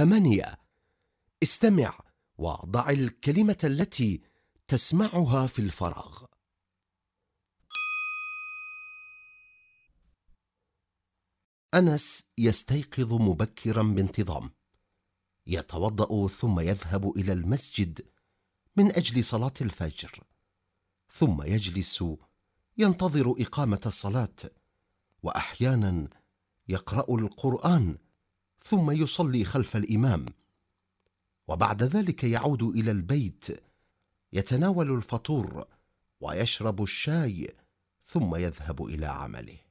ثمانية. استمع وضع الكلمة التي تسمعها في الفراغ. أنس يستيقظ مبكرا بانتظام. يتوضأ ثم يذهب إلى المسجد من أجل صلاة الفجر. ثم يجلس ينتظر إقامة الصلاة. وأحيانا يقرأ القرآن ثم يصلي خلف الإمام. وبعد ذلك يعود إلى البيت يتناول الفطور ويشرب الشاي ثم يذهب إلى عمله.